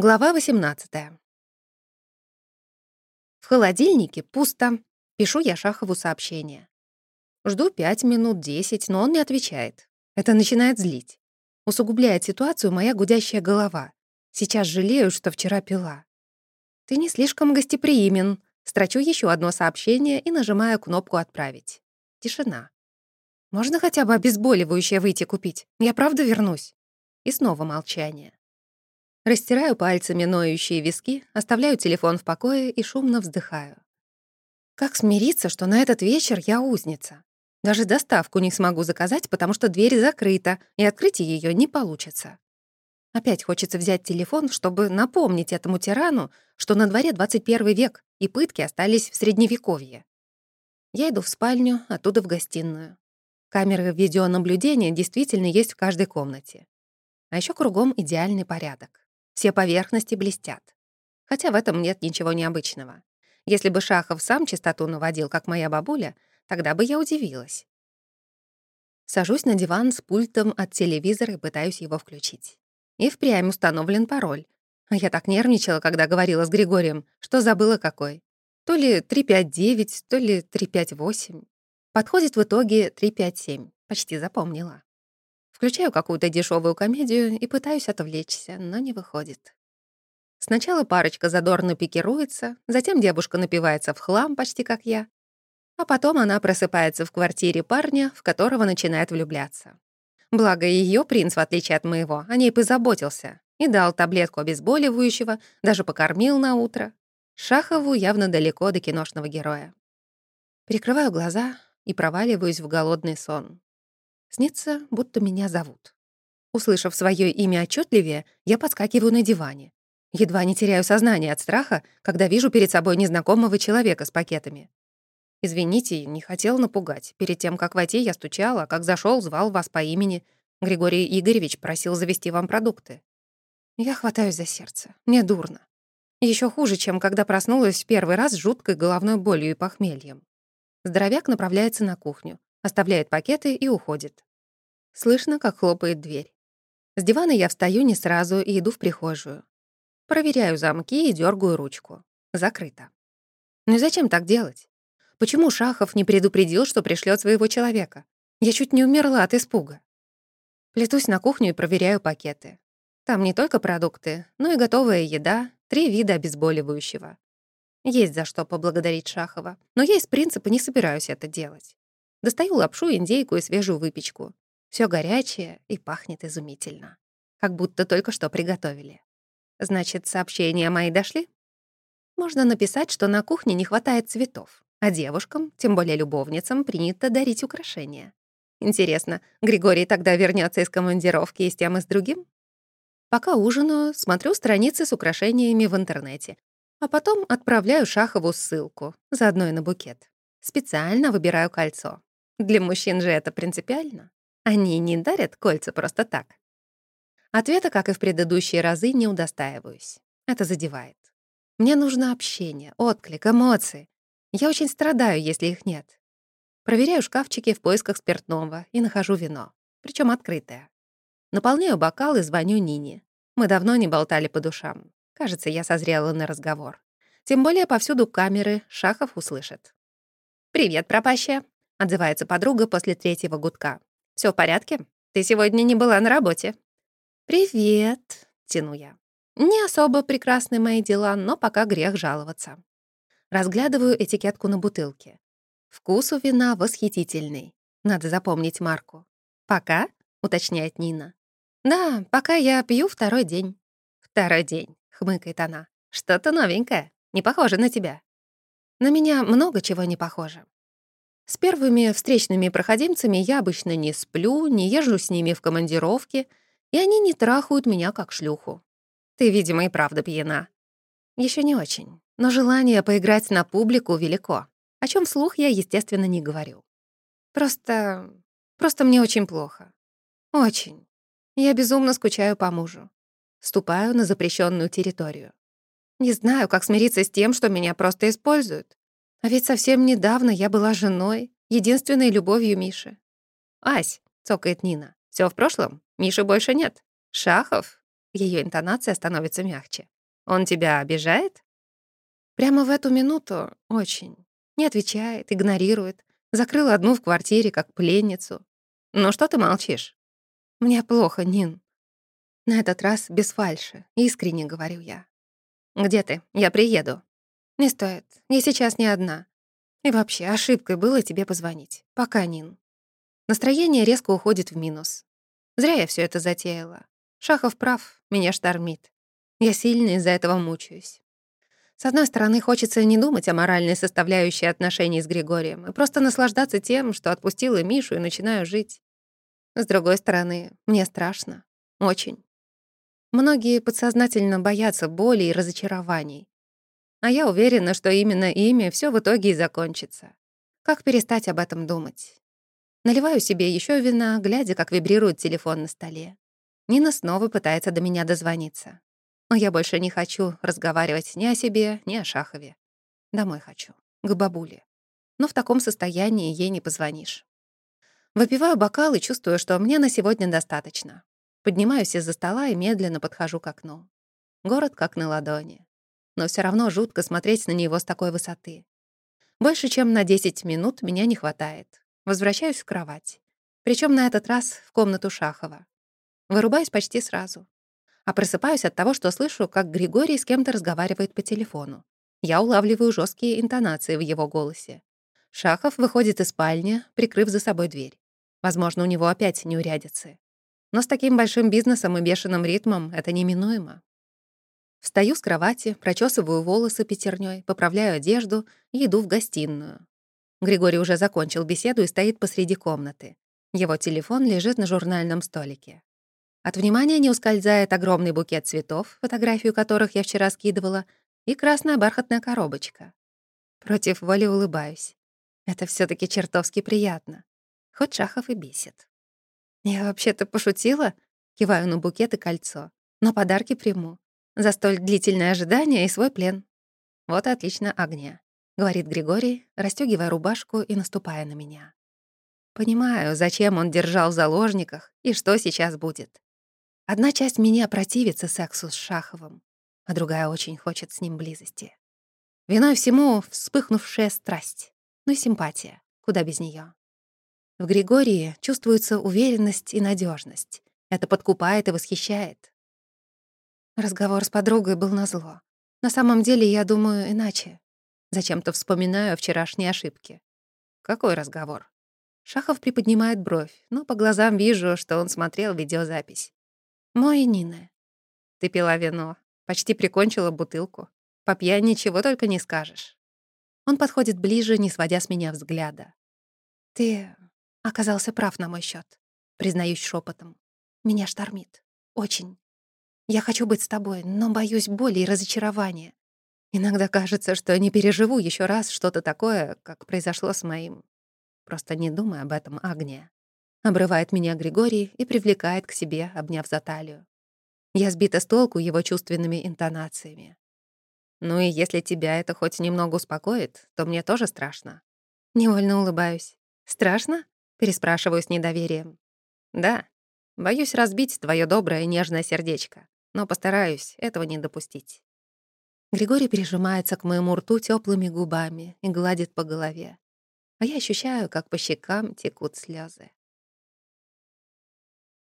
Глава 18. В холодильнике пусто. Пишу я Шахову сообщение. Жду 5 минут, 10, но он не отвечает. Это начинает злить. Усугубляет ситуацию моя гудящая голова. Сейчас жалею, что вчера пила. Ты не слишком гостеприимен. Строчу еще одно сообщение и нажимаю кнопку «Отправить». Тишина. Можно хотя бы обезболивающее выйти купить? Я правда вернусь? И снова молчание. Растираю пальцами ноющие виски, оставляю телефон в покое и шумно вздыхаю. Как смириться, что на этот вечер я узница? Даже доставку не смогу заказать, потому что дверь закрыта, и открыть ее не получится. Опять хочется взять телефон, чтобы напомнить этому тирану, что на дворе 21 век, и пытки остались в Средневековье. Я иду в спальню, оттуда в гостиную. Камеры видеонаблюдения действительно есть в каждой комнате. А еще кругом идеальный порядок. Все поверхности блестят. Хотя в этом нет ничего необычного. Если бы Шахов сам чистоту наводил, как моя бабуля, тогда бы я удивилась. Сажусь на диван с пультом от телевизора и пытаюсь его включить. И впрямь установлен пароль. Я так нервничала, когда говорила с Григорием, что забыла какой. То ли 359, то ли 358. Подходит в итоге 357. Почти запомнила. Включаю какую-то дешевую комедию и пытаюсь отвлечься, но не выходит. Сначала парочка задорно пикируется, затем девушка напивается в хлам, почти как я, а потом она просыпается в квартире парня, в которого начинает влюбляться. Благо, ее принц, в отличие от моего, о ней позаботился и дал таблетку обезболивающего, даже покормил на утро. Шахову явно далеко до киношного героя. Прикрываю глаза и проваливаюсь в голодный сон. Снится, будто меня зовут. Услышав свое имя отчетливее, я подскакиваю на диване. Едва не теряю сознание от страха, когда вижу перед собой незнакомого человека с пакетами. Извините, не хотел напугать. Перед тем, как войти, я стучала, как зашел, звал вас по имени. Григорий Игоревич просил завести вам продукты. Я хватаюсь за сердце. Мне дурно. Еще хуже, чем когда проснулась в первый раз с жуткой головной болью и похмельем. Здоровяк направляется на кухню оставляет пакеты и уходит. Слышно, как хлопает дверь. С дивана я встаю не сразу и иду в прихожую. Проверяю замки и дергаю ручку. Закрыто. Ну и зачем так делать? Почему Шахов не предупредил, что пришлет своего человека? Я чуть не умерла от испуга. Плетусь на кухню и проверяю пакеты. Там не только продукты, но и готовая еда, три вида обезболивающего. Есть за что поблагодарить Шахова, но я из принципа не собираюсь это делать. Достаю лапшу, индейку и свежую выпечку. Все горячее и пахнет изумительно. Как будто только что приготовили. Значит, сообщения мои дошли? Можно написать, что на кухне не хватает цветов, а девушкам, тем более любовницам, принято дарить украшения. Интересно, Григорий тогда вернется из командировки и с тем и с другим? Пока ужинаю, смотрю страницы с украшениями в интернете, а потом отправляю Шахову ссылку, заодно и на букет. Специально выбираю кольцо. Для мужчин же это принципиально. Они не дарят кольца просто так. Ответа, как и в предыдущие разы, не удостаиваюсь. Это задевает. Мне нужно общение, отклик, эмоции. Я очень страдаю, если их нет. Проверяю шкафчики в поисках спиртного и нахожу вино, причем открытое. Наполняю бокал и звоню Нине. Мы давно не болтали по душам. Кажется, я созрела на разговор. Тем более повсюду камеры, Шахов услышит. «Привет, пропащая. — отзывается подруга после третьего гудка. Все в порядке? Ты сегодня не была на работе?» «Привет», — тяну я. «Не особо прекрасны мои дела, но пока грех жаловаться». Разглядываю этикетку на бутылке. Вкус у вина восхитительный. Надо запомнить марку. «Пока?» — уточняет Нина. «Да, пока я пью второй день». «Второй день», — хмыкает она. «Что-то новенькое. Не похоже на тебя». На меня много чего не похоже. С первыми встречными проходимцами я обычно не сплю, не езжу с ними в командировке, и они не трахают меня как шлюху. Ты, видимо, и правда пьяна. Еще не очень, но желание поиграть на публику велико, о чем слух я, естественно, не говорю. Просто... просто мне очень плохо. Очень. Я безумно скучаю по мужу. Ступаю на запрещенную территорию. Не знаю, как смириться с тем, что меня просто используют. А ведь совсем недавно я была женой, единственной любовью Миши. «Ась», — цокает Нина, все в прошлом? Миши больше нет. Шахов? Ее интонация становится мягче. «Он тебя обижает?» Прямо в эту минуту очень. Не отвечает, игнорирует. Закрыла одну в квартире, как пленницу. «Ну что ты молчишь?» «Мне плохо, Нин». На этот раз без фальши, искренне говорю я. «Где ты? Я приеду». «Не стоит. Я сейчас не одна. И вообще, ошибкой было тебе позвонить. Пока, Нин». Настроение резко уходит в минус. Зря я все это затеяла. Шахов прав, меня штормит. Я сильно из-за этого мучаюсь. С одной стороны, хочется не думать о моральной составляющей отношений с Григорием и просто наслаждаться тем, что отпустила Мишу и начинаю жить. С другой стороны, мне страшно. Очень. Многие подсознательно боятся боли и разочарований. А я уверена, что именно ими все в итоге и закончится. Как перестать об этом думать? Наливаю себе еще вина, глядя, как вибрирует телефон на столе. Нина снова пытается до меня дозвониться. Но я больше не хочу разговаривать ни о себе, ни о Шахове. Домой хочу, к бабуле. Но в таком состоянии ей не позвонишь. Выпиваю бокал и чувствую, что мне на сегодня достаточно. Поднимаюсь из-за стола и медленно подхожу к окну. Город как на ладони. Но все равно жутко смотреть на него с такой высоты. Больше чем на 10 минут меня не хватает. Возвращаюсь в кровать. Причем на этот раз в комнату Шахова. Вырубаюсь почти сразу а просыпаюсь от того, что слышу, как Григорий с кем-то разговаривает по телефону. Я улавливаю жесткие интонации в его голосе. Шахов выходит из спальни, прикрыв за собой дверь. Возможно, у него опять неурядицы. Но с таким большим бизнесом и бешеным ритмом это неминуемо. Встаю с кровати, прочесываю волосы пятерней, поправляю одежду и иду в гостиную. Григорий уже закончил беседу и стоит посреди комнаты. Его телефон лежит на журнальном столике. От внимания не ускользает огромный букет цветов, фотографию которых я вчера скидывала, и красная бархатная коробочка. Против воли улыбаюсь. Это все таки чертовски приятно. Хоть Шахов и бесит. Я вообще-то пошутила, киваю на букет и кольцо, но подарки приму. За столь длительное ожидание и свой плен. Вот и отлично огня, говорит Григорий, расстёгивая рубашку и наступая на меня. Понимаю, зачем он держал в заложниках и что сейчас будет. Одна часть меня противится сексу с Шаховым, а другая очень хочет с ним близости. Виной всему вспыхнувшая страсть, ну и симпатия, куда без нее. В Григории чувствуется уверенность и надежность. Это подкупает и восхищает. Разговор с подругой был назло. На самом деле я думаю иначе. Зачем-то вспоминаю о вчерашней ошибке. Какой разговор? Шахов приподнимает бровь, но по глазам вижу, что он смотрел видеозапись. Мой Нина. Ты пила вино, почти прикончила бутылку. По пьяни чего только не скажешь. Он подходит ближе, не сводя с меня взгляда. Ты оказался прав на мой счет, признаюсь шепотом. Меня штормит. Очень. Я хочу быть с тобой, но боюсь боли и разочарования. Иногда кажется, что не переживу еще раз что-то такое, как произошло с моим. Просто не думай об этом, Агния. Обрывает меня Григорий и привлекает к себе, обняв за талию. Я сбита с толку его чувственными интонациями. «Ну и если тебя это хоть немного успокоит, то мне тоже страшно». Невольно улыбаюсь. «Страшно?» — переспрашиваю с недоверием. «Да. Боюсь разбить твое доброе нежное сердечко, но постараюсь этого не допустить». Григорий прижимается к моему рту теплыми губами и гладит по голове. А я ощущаю, как по щекам текут слезы.